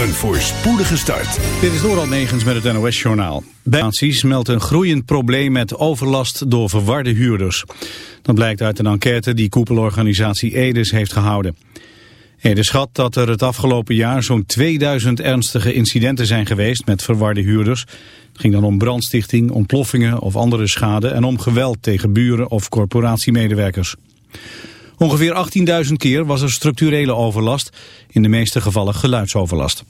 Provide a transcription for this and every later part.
Een voorspoedige start. Dit is Doral Negens met het NOS-journaal. Bij meldt een groeiend probleem met overlast door verwarde huurders. Dat blijkt uit een enquête die koepelorganisatie Edes heeft gehouden. Edes schat dat er het afgelopen jaar zo'n 2000 ernstige incidenten zijn geweest met verwarde huurders. Het ging dan om brandstichting, ontploffingen of andere schade en om geweld tegen buren of corporatiemedewerkers. Ongeveer 18.000 keer was er structurele overlast, in de meeste gevallen geluidsoverlast.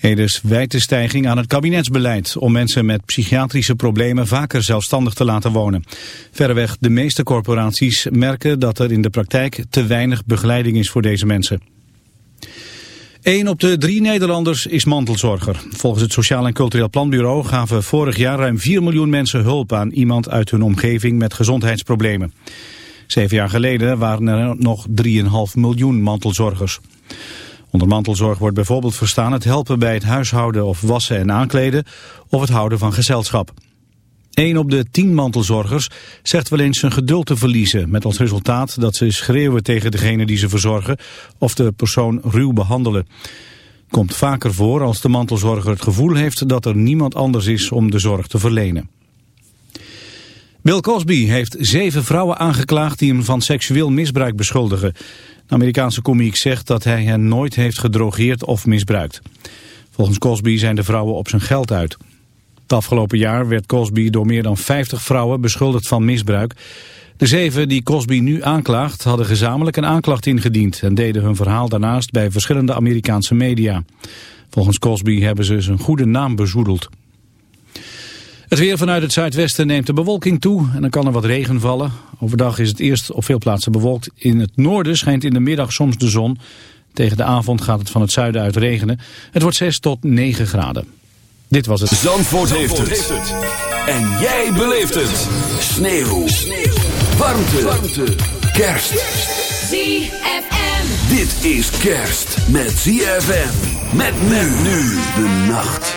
Edes wijt de stijging aan het kabinetsbeleid om mensen met psychiatrische problemen vaker zelfstandig te laten wonen. Verreweg de meeste corporaties merken dat er in de praktijk te weinig begeleiding is voor deze mensen. Een op de drie Nederlanders is mantelzorger. Volgens het Sociaal en Cultureel Planbureau gaven vorig jaar ruim 4 miljoen mensen hulp aan iemand uit hun omgeving met gezondheidsproblemen. Zeven jaar geleden waren er nog 3,5 miljoen mantelzorgers. Onder mantelzorg wordt bijvoorbeeld verstaan het helpen bij het huishouden of wassen en aankleden of het houden van gezelschap. Een op de tien mantelzorgers zegt wel eens zijn geduld te verliezen... met als resultaat dat ze schreeuwen tegen degene die ze verzorgen... of de persoon ruw behandelen. Komt vaker voor als de mantelzorger het gevoel heeft... dat er niemand anders is om de zorg te verlenen. Bill Cosby heeft zeven vrouwen aangeklaagd die hem van seksueel misbruik beschuldigen. De Amerikaanse komiek zegt dat hij hen nooit heeft gedrogeerd of misbruikt. Volgens Cosby zijn de vrouwen op zijn geld uit. Het afgelopen jaar werd Cosby door meer dan 50 vrouwen beschuldigd van misbruik. De zeven die Cosby nu aanklaagt hadden gezamenlijk een aanklacht ingediend... en deden hun verhaal daarnaast bij verschillende Amerikaanse media. Volgens Cosby hebben ze zijn goede naam bezoedeld. Het weer vanuit het zuidwesten neemt de bewolking toe en dan kan er wat regen vallen. Overdag is het eerst op veel plaatsen bewolkt. In het noorden schijnt in de middag soms de zon. Tegen de avond gaat het van het zuiden uit regenen. Het wordt 6 tot 9 graden. Dit was het. Zandvoort, heeft, het. En jij beleeft het. Sneeuw. Sneeuw. Warmte. Warmte. Kerst. ZFM. Dit is kerst met ZFM. Met men nu de nacht.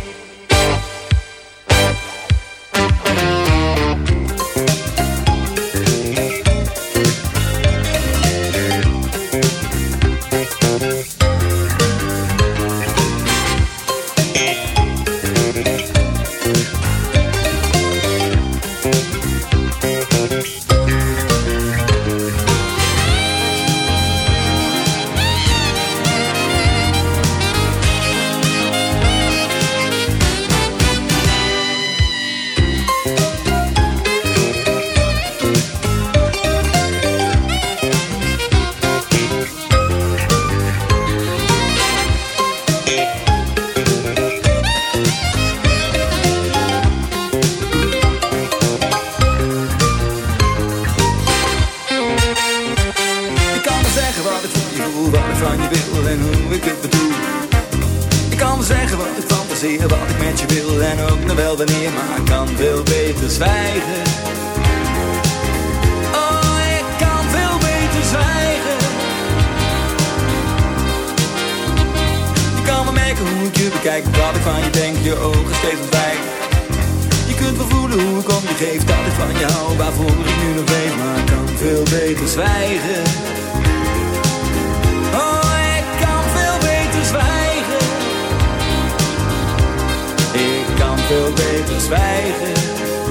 Veel beter zwijgen.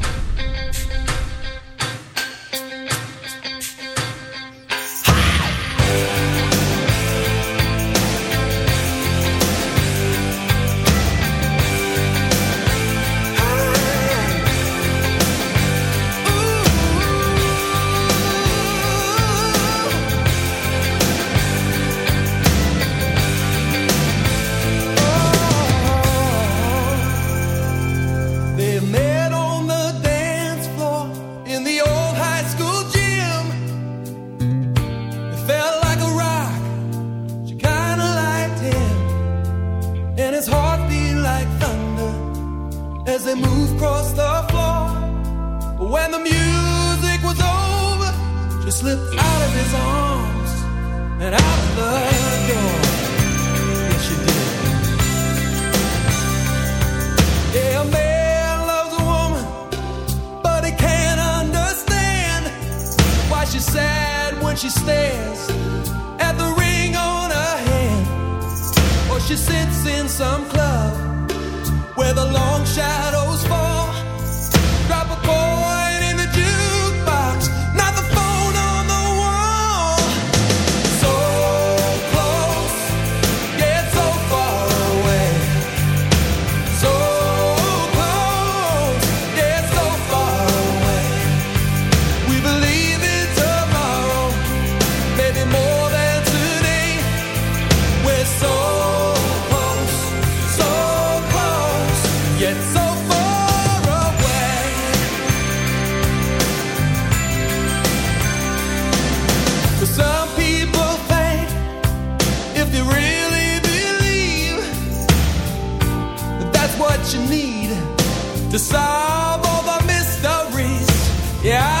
Yeah.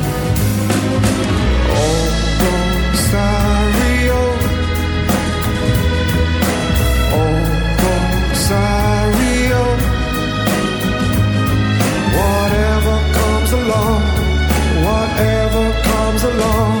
alone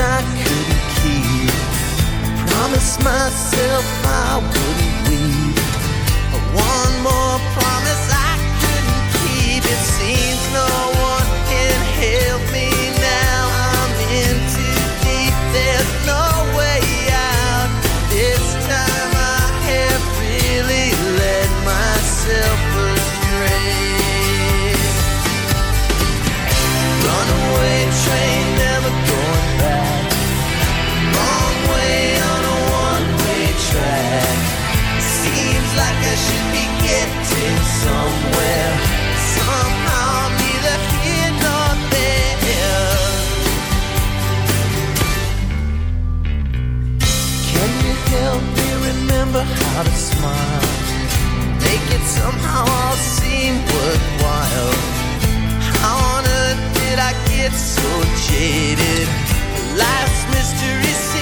I couldn't keep. Promise myself. somehow all seem worthwhile. How on earth did I get so jaded? Life's mystery.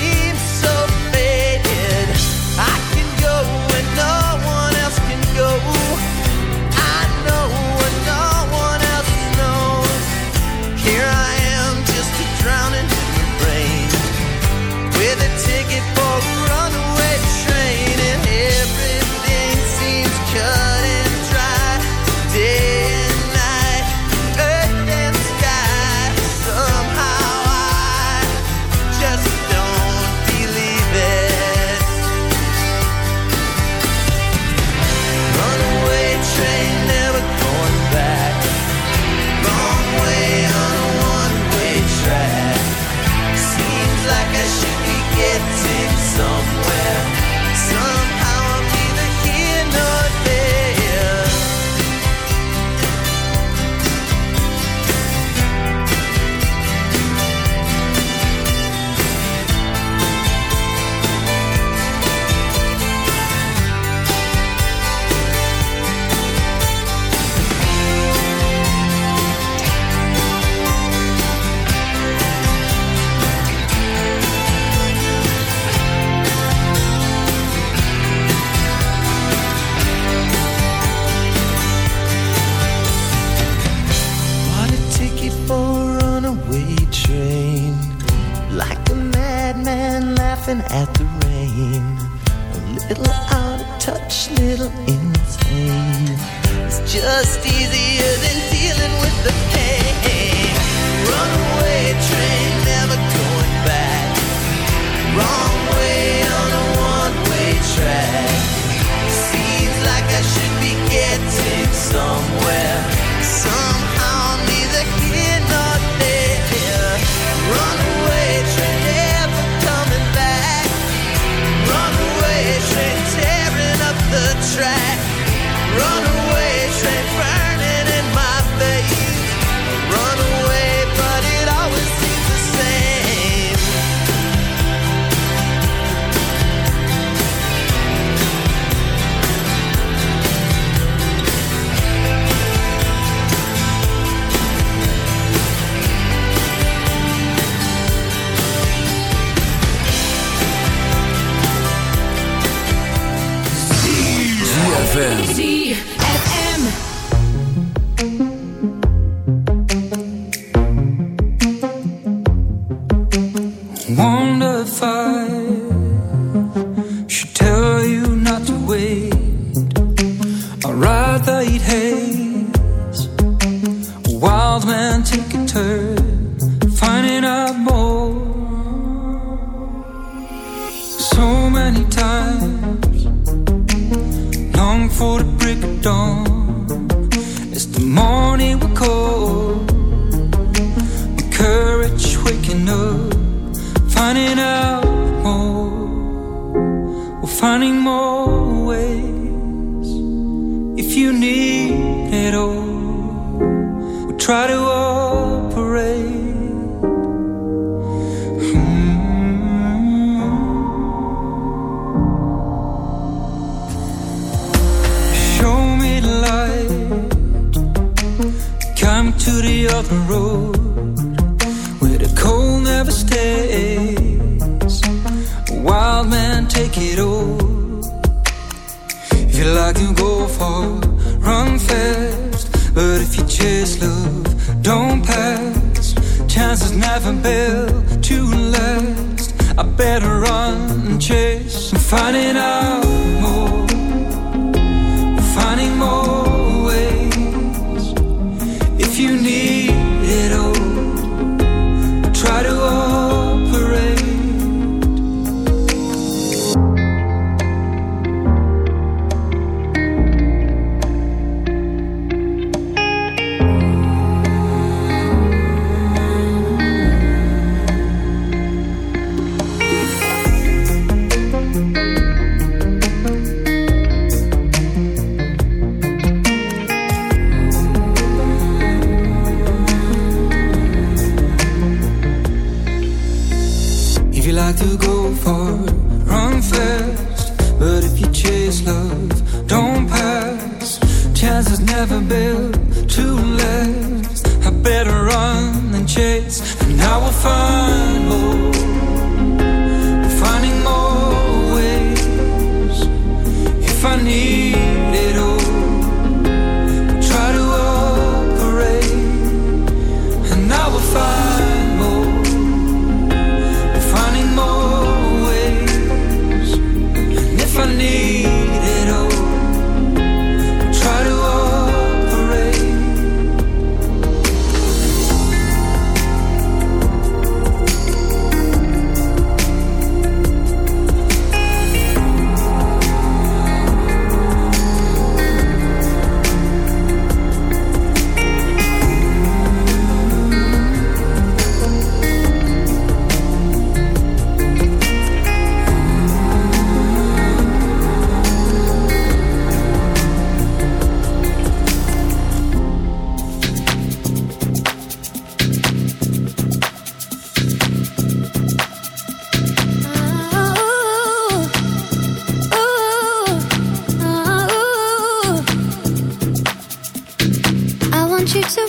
You to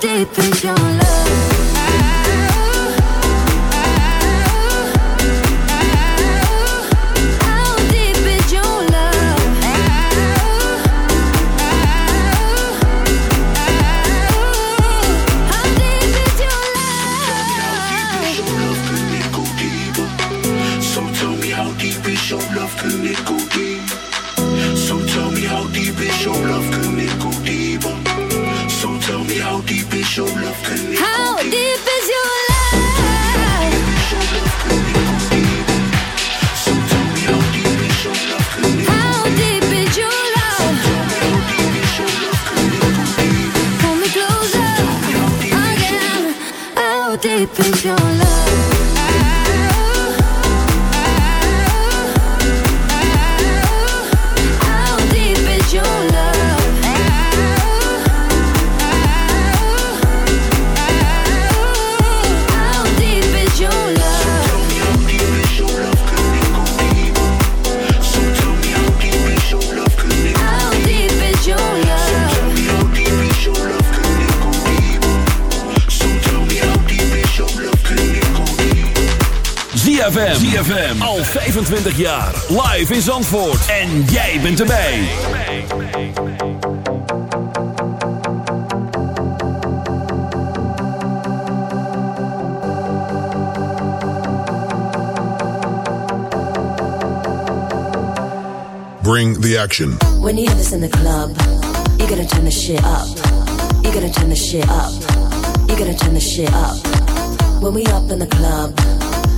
deep in your love? Your love? ZFM. ZFM. Al 25 jaar. Live in Zandvoort. En jij bent erbij. Bring the action. When you hear this in the club, you gotta turn the shit up. You gotta turn the shit up. You gotta turn the shit up. When we up in the club,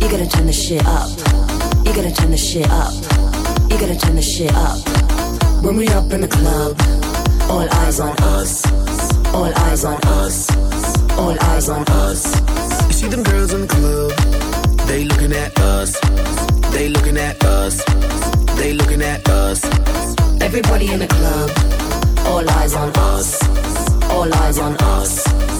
you gotta turn the shit up. You gotta turn the shit up. You gotta turn the shit up. When we up in the club, all eyes on us. All eyes on us. All eyes on us. You see them girls in the club, they looking at us. They looking at us. They looking at us. Everybody in the club, all eyes on us. All eyes on us.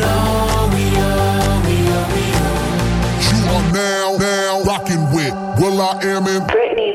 I Am in Britney,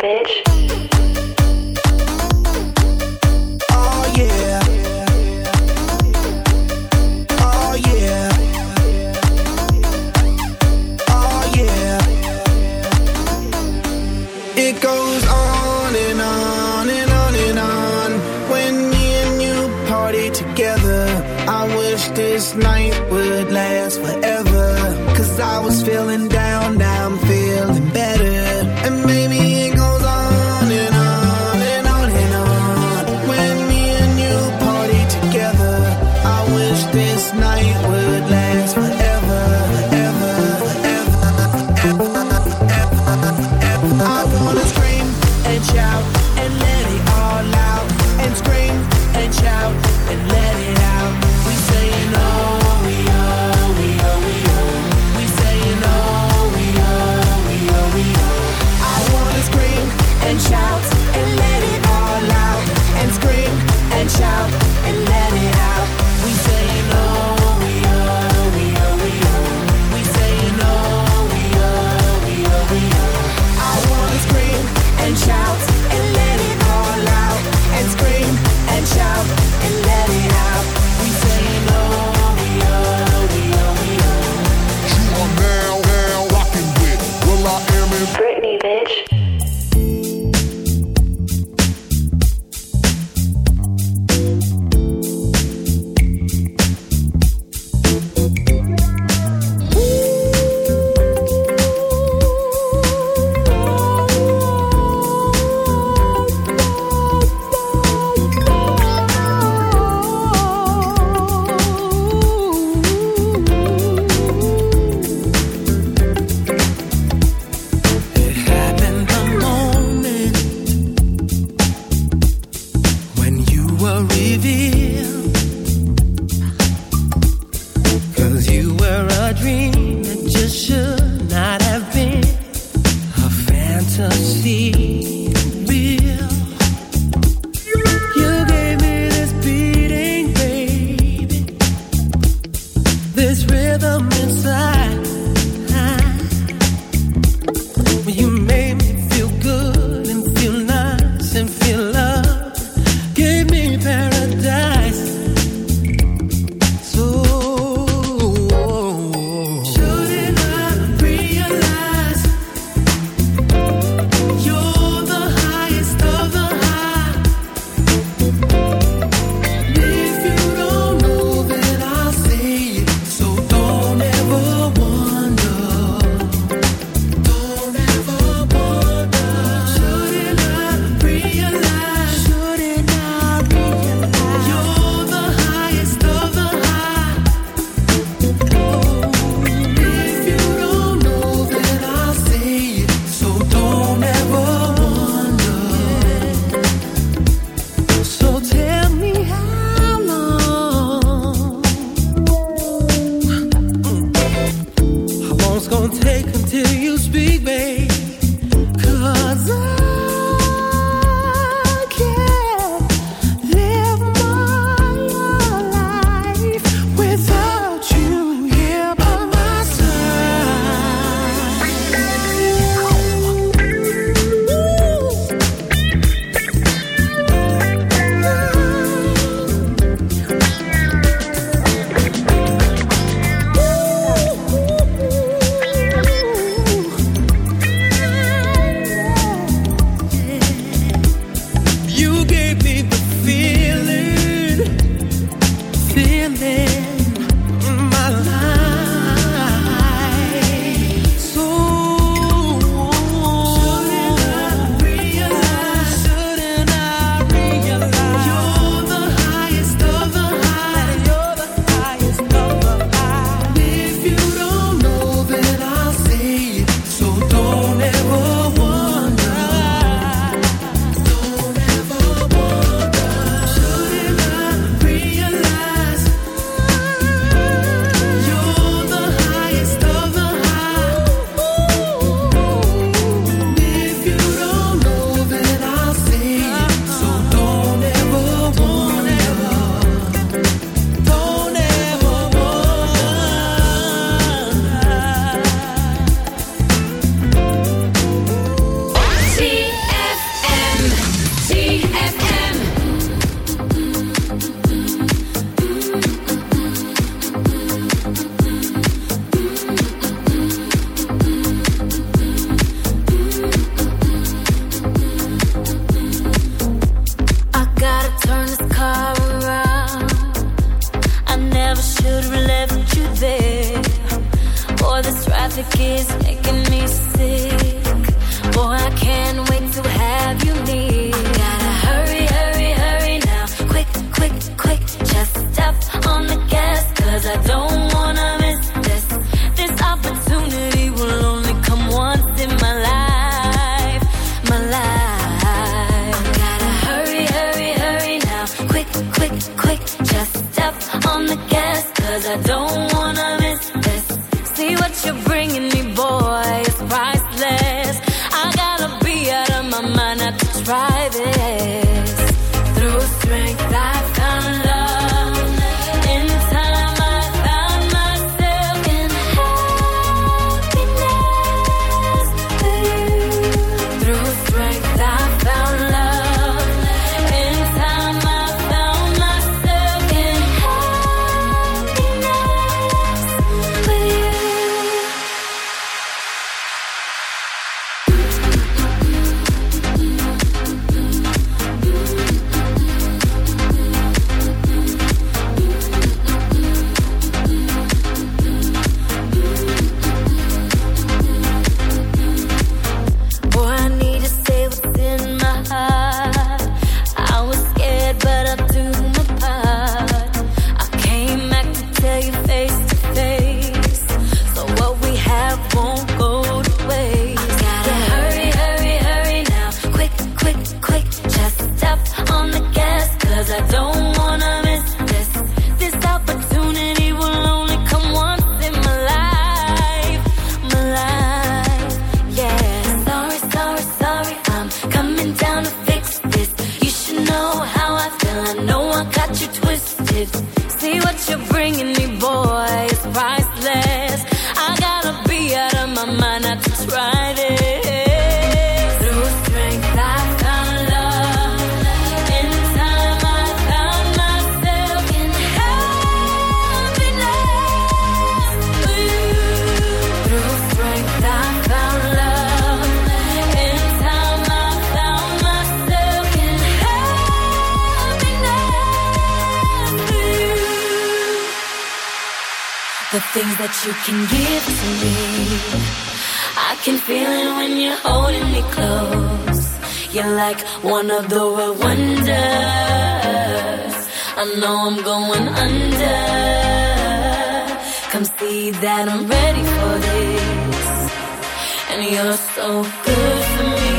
good for me.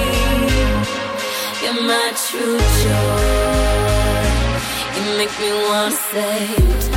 You're my true joy. You make me wanna say.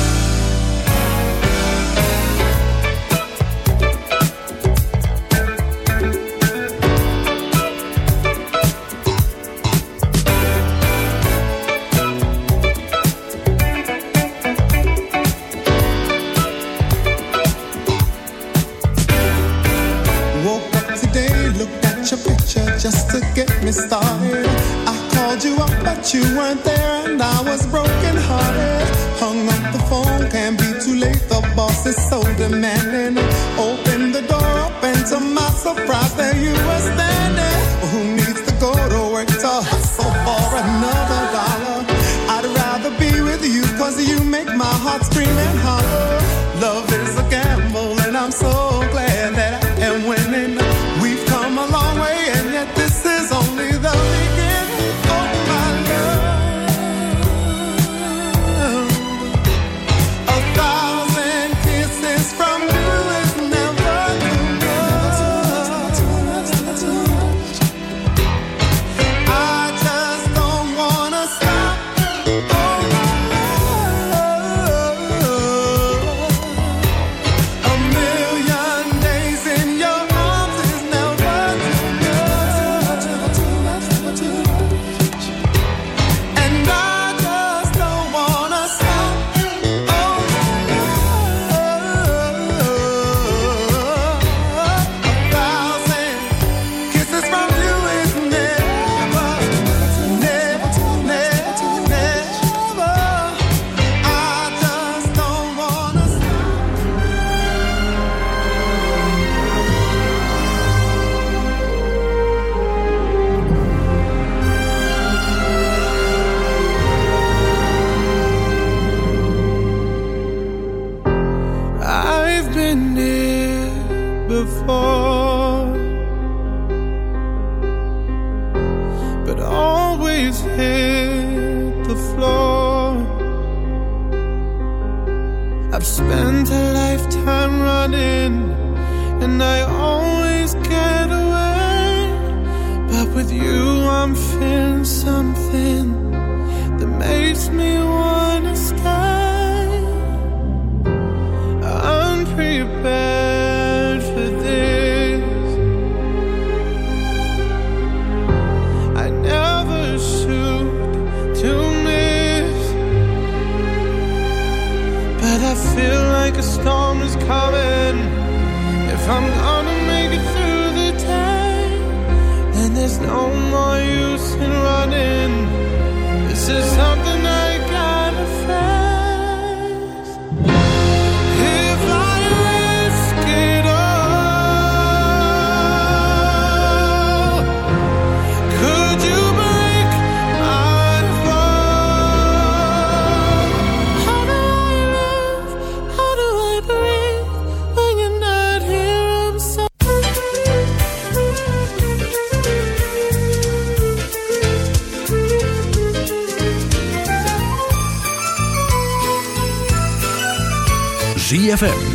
was broken hearted. Hung up the phone, can't be too late. The boss is so demanding. Open the door up, and to my surprise, there you are.